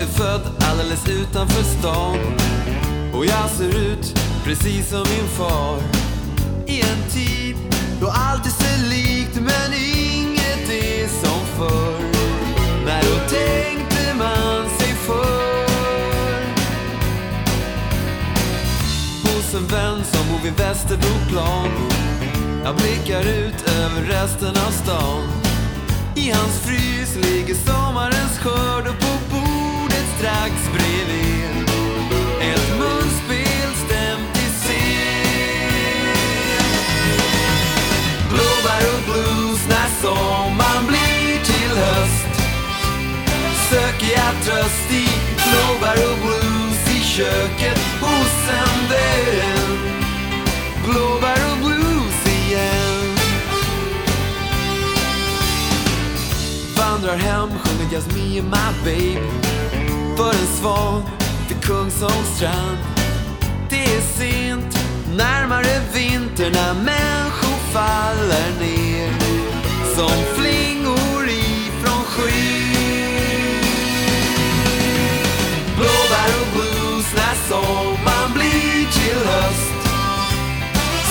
är född alldeles utanför stan och jag ser ut precis som min far i en tid då allt är sig likt men inget är som förr. När då tänkte man sig för hos en vän som bor vid Västerbroplan. Jag blickar ut över resten av stan. I hans frys ligger sommaren blir till höst söker jag tröst i blåbär och blues i köket hos en vän. Blåbär och blues igen. Vandrar hem, sjunger Just me and my babe för en svan vid Kungsholms strand. Det är sent, närmare vintern, men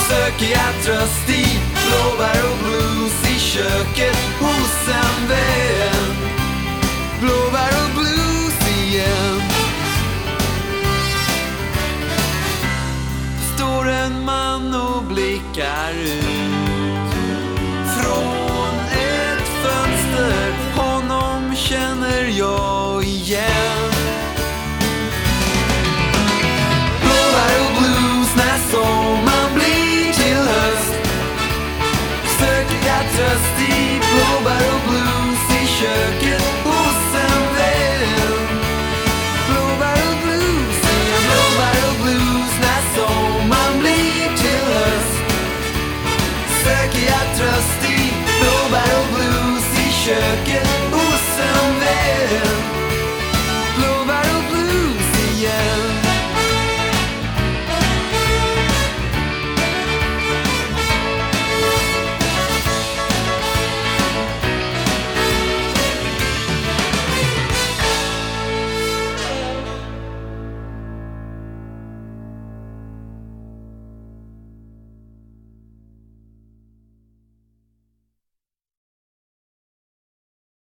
söker jag tröst i blåbär och blues i köket hos en vän. Blåbär och blues igen. Står en man och blickar ut